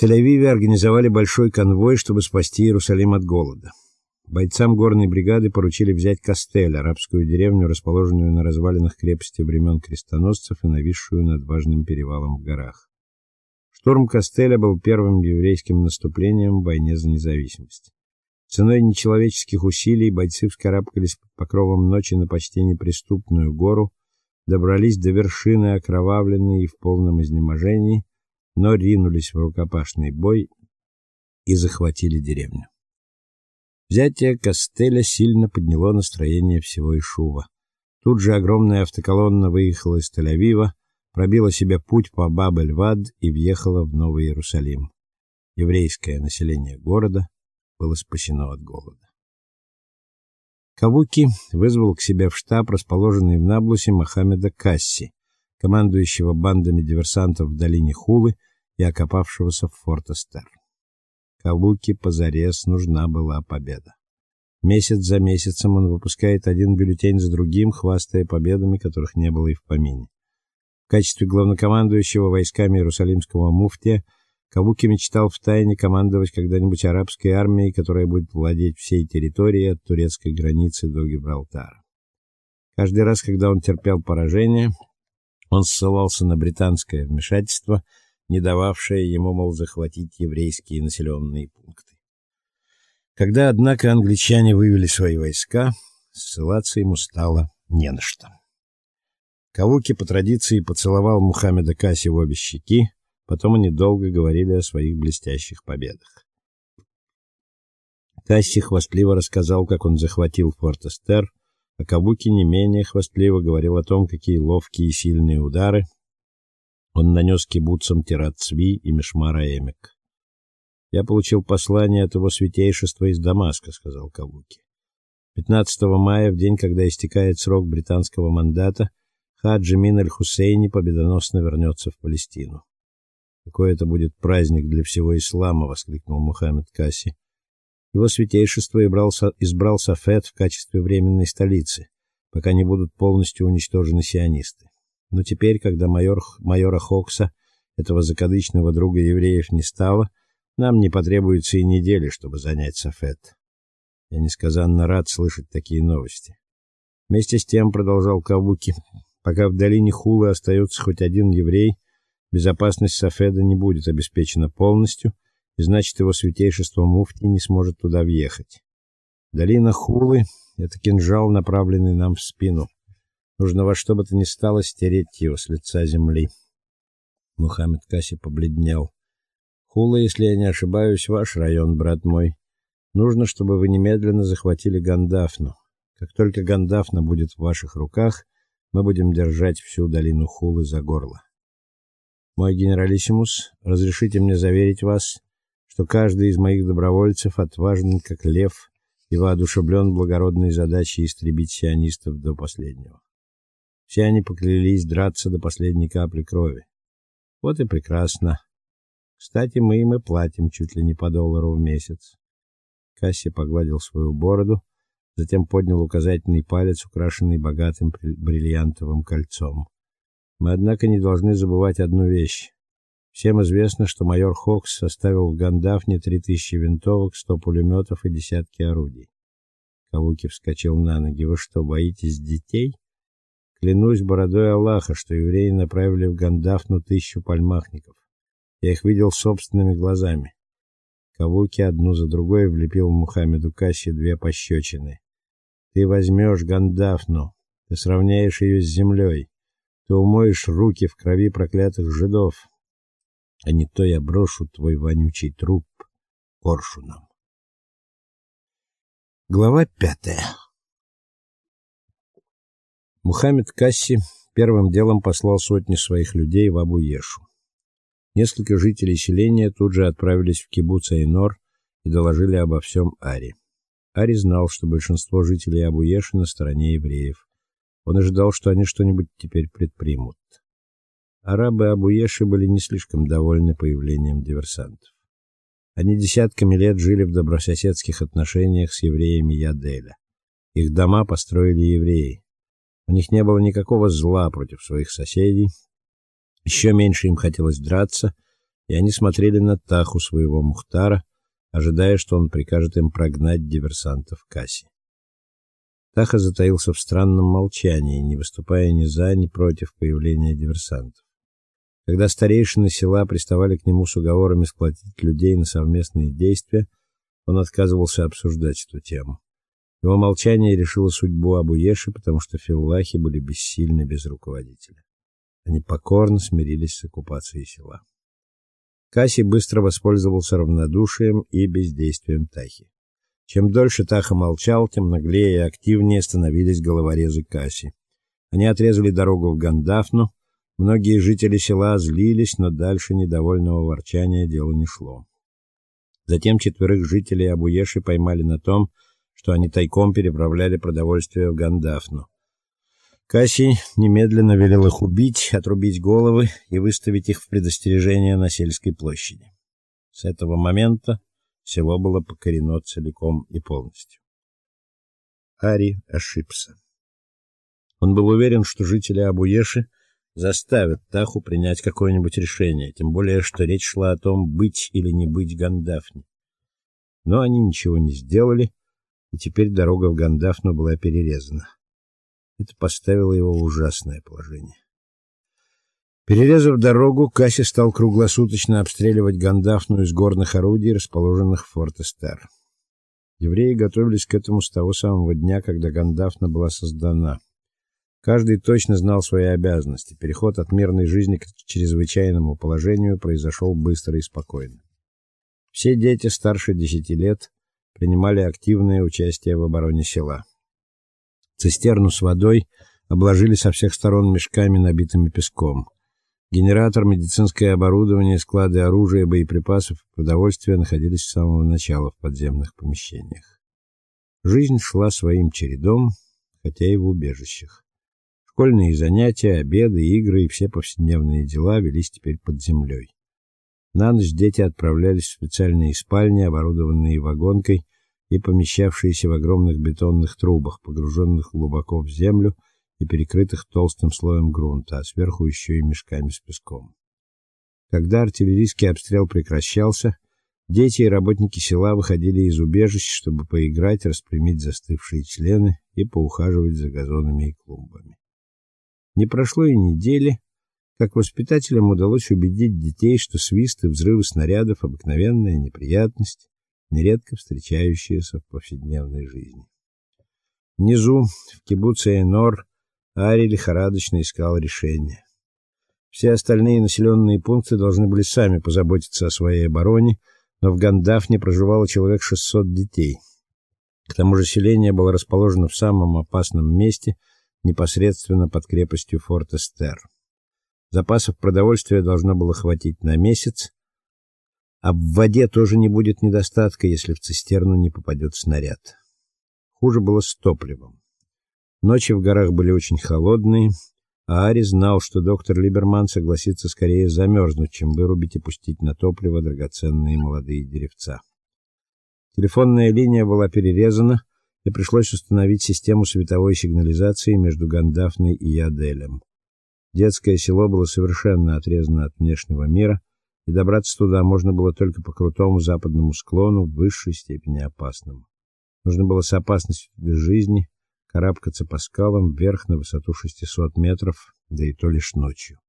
Тель-Авиве организовали большой конвой, чтобы спасти Иерусалим от голода. Бойцам горной бригады поручили взять Кастель, арабскую деревню, расположенную на развалинах крепости времен крестоносцев и нависшую над важным перевалом в горах. Штурм Кастеля был первым еврейским наступлением в войне за независимость. Ценой нечеловеческих усилий бойцы вскарабкались под покровом ночи на почти неприступную гору, добрались до вершины окровавленной и в полном изнеможении, но ринулись в рукопашный бой и захватили деревню. Взятие Кастеля сильно подняло настроение всего Ишува. Тут же огромная автоколонна выехала из Тель-Авива, пробила себе путь по Баб-эль-Вад и въехала в Новый Иерусалим. Еврейское население города было спасено от голода. Кавуки вызвал к себе в штаб, расположенный в Наблусе, Мохаммеда Касси, командующего бандами диверсантов в долине Хулы и окопавшегося в Форт-Эстер. Калуке позарез нужна была победа. Месяц за месяцем он выпускает один бюллетень за другим, хвастая победами, которых не было и в помине. В качестве главнокомандующего войсками Иерусалимского муфтия Кавуки мечтал втайне командовать когда-нибудь арабской армией, которая будет владеть всей территорией от турецкой границы до Гибралтара. Каждый раз, когда он терпел поражение, он ссылался на британское вмешательство – не дававшее ему, мол, захватить еврейские населенные пункты. Когда, однако, англичане вывели свои войска, ссылаться ему стало не на что. Кавуки по традиции поцеловал Мухаммеда Каси в обе щеки, потом они долго говорили о своих блестящих победах. Касси хвастливо рассказал, как он захватил Форт-Эстер, а Кавуки не менее хвастливо говорил о том, какие ловкие и сильные удары он нанес кибуцам Тират-Цви и Мишмара-Эмек. Я получил послание от его святейшества из Дамаска, сказал Кавуки. 15 мая, в день, когда истекает срок британского мандата, Хаджи Мин аль-Хусейни победоносно вернется в Палестину. Какой это будет праздник для всего ислама, воскликнул Мухаммед Каси. Его святейшество избрал, избрал Сафет в качестве временной столицы, пока не будут полностью уничтожены сионисты. Но теперь, когда майор майора Хокса, этого закадычного друга евреев, не стало, нам не потребуется и недели, чтобы занять Сафет. Я несказанно рад слышать такие новости. Вместе с тем, продолжал Кавуки, пока в долине Хулы остается хоть один еврей, безопасность Сафеда не будет обеспечена полностью, и значит, его святейшество муфти не сможет туда въехать. Долина Хулы это кинжал, направленный нам в спину. Нужно во что бы то ни стало стереть его с лица земли. Мухаммед Каси побледнел. Хула, если я не ошибаюсь, ваш район, брат мой. Нужно, чтобы вы немедленно захватили Гандафну. Как только Гандафна будет в ваших руках, мы будем держать всю долину Хулы за горло. Мой генералиссимус, разрешите мне заверить вас, что каждый из моих добровольцев отважен как лев и воодушевлен благородной задачей истребить сионистов до последнего. Все они поклялись драться до последней капли крови. Вот и прекрасно. Кстати, мы им и платим чуть ли не по доллару в месяц. Касси погладил свою бороду, затем поднял указательный палец, украшенный богатым бриллиантовым кольцом. Мы однако не должны забывать одну вещь. Всем известно, что майор Хокс составил в Гандафне 3000 винтовок, 100 пулеметов и десятки орудий. Кавуки вскочил на ноги. Вы что, боитесь детей? Клянусь бородой Аллаха, что евреи направили в Гандафну тысячу пальмахников. Я их видел собственными глазами. Кавуки одну за другой влепил Мухаммеду Касси две пощечины. Ты возьмешь Гандафну, ты сравняешь ее с землей, ты умоешь руки в крови проклятых жидов, а не то я брошу твой вонючий труп коршуном. Глава пятая. Мухаммед Касси первым делом послал сотни своих людей в Абу-Ешу. Несколько жителей селения тут же отправились в кибуц Айнор и доложили обо всем Ари. Ари знал, что большинство жителей Абу-Еши на стороне евреев. Он ожидал, что они что-нибудь теперь предпримут. Арабы Абу-Еши были не слишком довольны появлением диверсантов. Они десятками лет жили в добрососедских отношениях с евреями Яделя. Их дома построили евреи. У них не было никакого зла против своих соседей. Еще меньше им хотелось драться, и они смотрели на Таху своего Мухтара, ожидая, что он прикажет им прогнать диверсантов Касси. Таха затаился в странном молчании, не выступая ни за, ни против появления диверсантов. Когда старейшины села приставали к нему с уговорами сплотить людей на совместные действия, он отказывался обсуждать эту тему. Его молчание решило судьбу Абу-Еши, потому что филлахи были бессильны без руководителя. Они покорно смирились с оккупацией села. Касси быстро воспользовался равнодушием и бездействием Тахи. Чем дольше Таха молчал, тем наглее и активнее становились головорезы Касси. Они отрезали дорогу в Гандафну. Многие жители села злились, но дальше недовольного ворчания дело не шло. Затем четверых жителей Абуеши поймали на том, что они тайком переправляли продовольствие в Гандафну. Касси немедленно велел их убить, отрубить головы и выставить их в предостережение на сельской площади. С этого момента село было покорено целиком и полностью. Ари ошибся. Он был уверен, что жители Абуеши заставят Таху принять какое-нибудь решение, тем более что речь шла о том, быть или не быть Гандафни. Но они ничего не сделали, и теперь дорога в Гандафну была перерезана. Это поставило его в ужасное положение. Перерезав дорогу, Касси стал круглосуточно обстреливать Гандафну из горных орудий, расположенных в Форт-Эстер. Евреи готовились к этому с того самого дня, когда Гандафна была создана. Каждый точно знал свои обязанности. Переход от мирной жизни к чрезвычайному положению произошел быстро и спокойно. Все дети старше десяти лет принимали активное участие в обороне села. Цистерну с водой обложили со всех сторон мешками, набитыми песком. Генератор, медицинское оборудование, склады оружия, боеприпасов и продовольствия находились с самого начала в подземных помещениях. Жизнь шла своим чередом, хотя и в убежищах. Школьные занятия, обеды, игры и все повседневные дела велись теперь под землей. На ночь дети отправлялись в специальные спальни, оборудованные вагонкой, и помещавшиеся в огромных бетонных трубах, погруженных глубоко в землю и перекрытых толстым слоем грунта, а сверху еще и мешками с песком. Когда артиллерийский обстрел прекращался, дети и работники села выходили из убежищ, чтобы поиграть, распрямить застывшие члены и поухаживать за газонами и клумбами. Не прошло и недели, как воспитателям удалось убедить детей, что свист и взрывы снарядов обыкновенная неприятность, нередко встречающиеся в повседневной жизни. Внизу, в кибуце Энор, Ари лихорадочно искал решение. Все остальные населенные пункты должны были сами позаботиться о своей обороне, но в Гандафне проживало человек 600 детей. К тому же селение было расположено в самом опасном месте, непосредственно под крепостью Форт Эстер. Запасов продовольствия должно было хватить на месяц, а в воде тоже не будет недостатка, если в цистерну не попадет снаряд. Хуже было с топливом. Ночи в горах были очень холодные, а Ари знал, что доктор Либерман согласится скорее замерзнуть, чем вырубить и пустить на топливо драгоценные молодые деревца. Телефонная линия была перерезана, и пришлось установить систему световой сигнализации между Гандафной и Яделем. Детское село было совершенно отрезано от внешнего мира, и добраться туда можно было только по крутому западному склону, в высшей степени опасному. Нужно было с опасностью для жизни карабкаться по скалам вверх на высоту 600 метров, да и то лишь ночью.